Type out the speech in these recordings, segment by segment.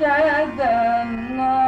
تأذنّا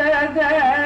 ಕಗ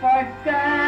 But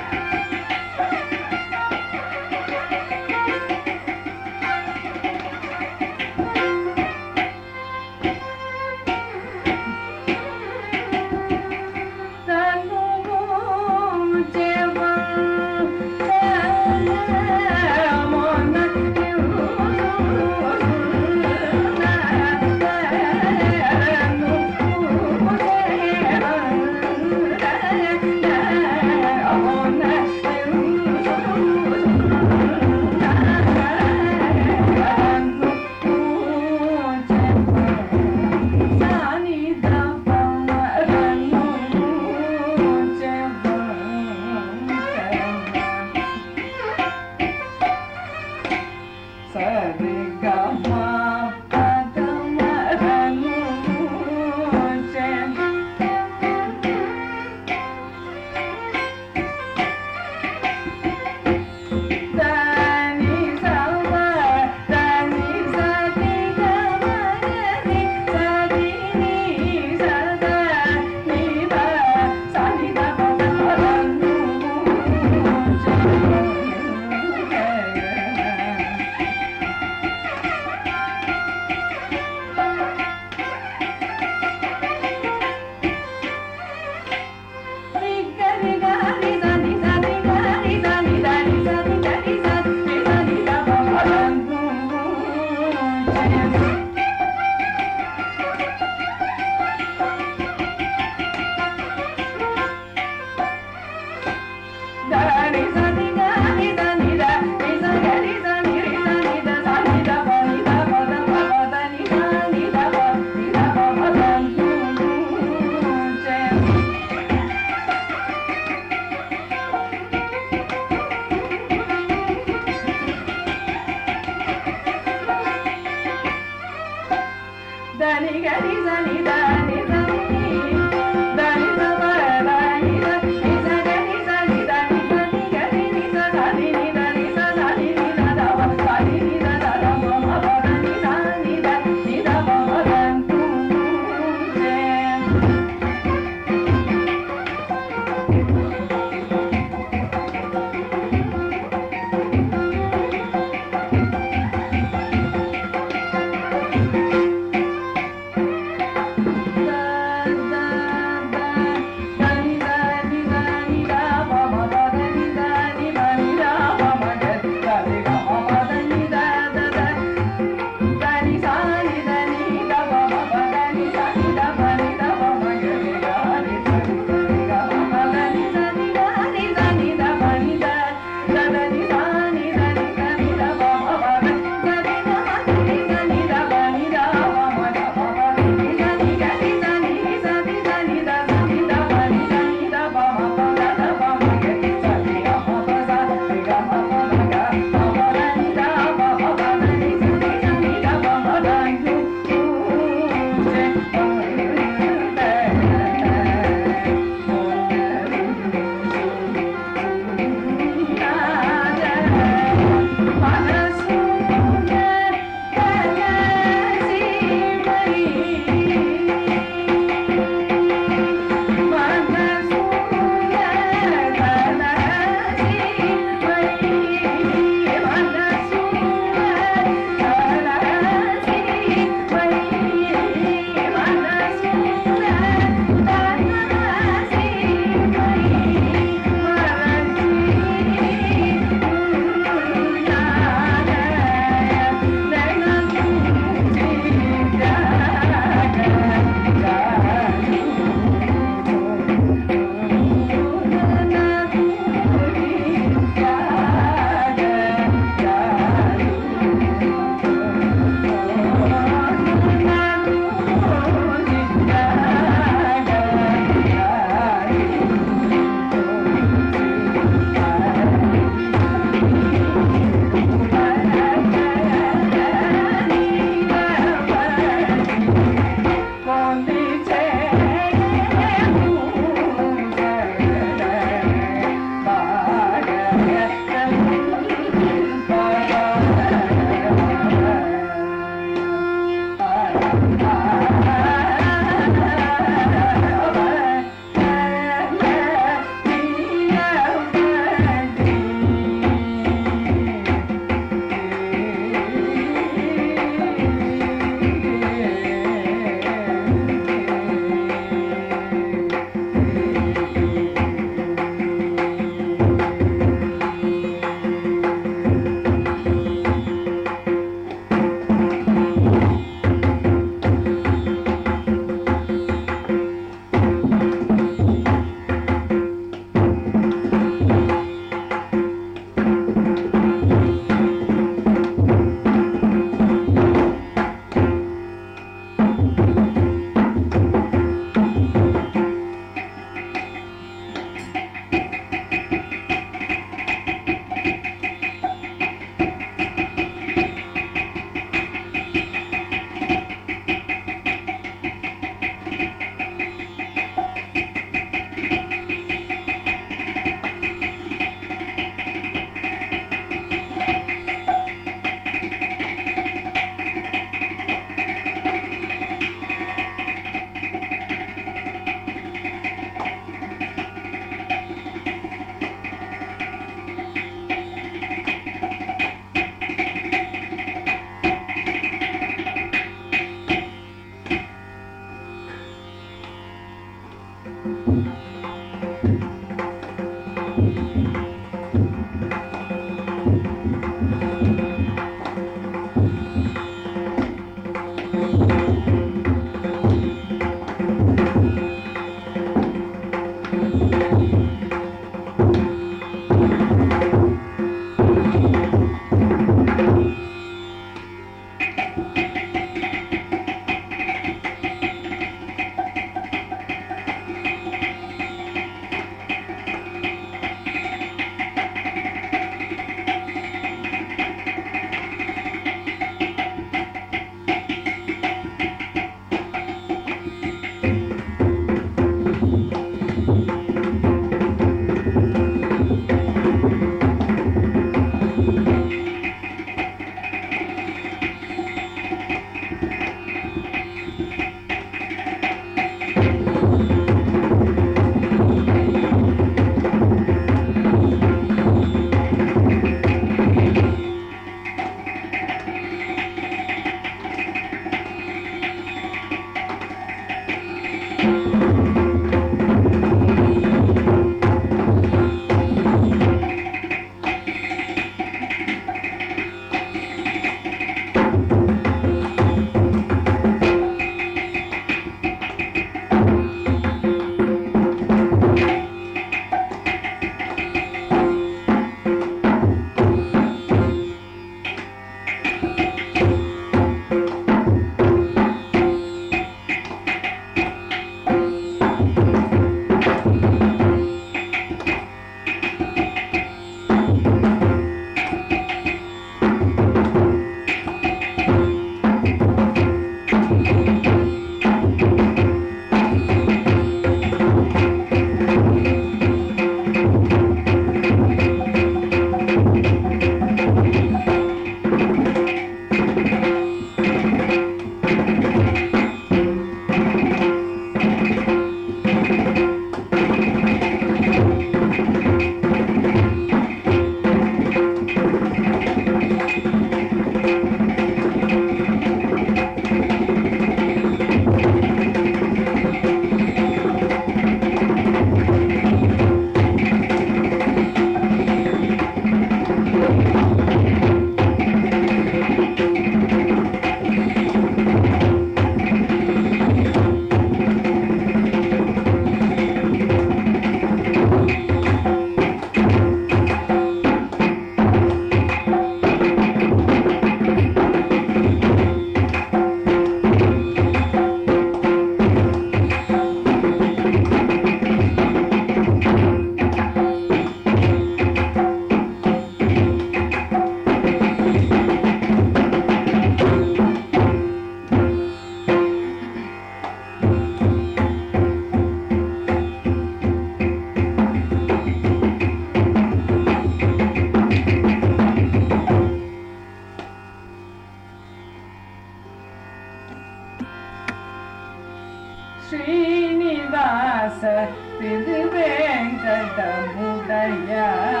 yeah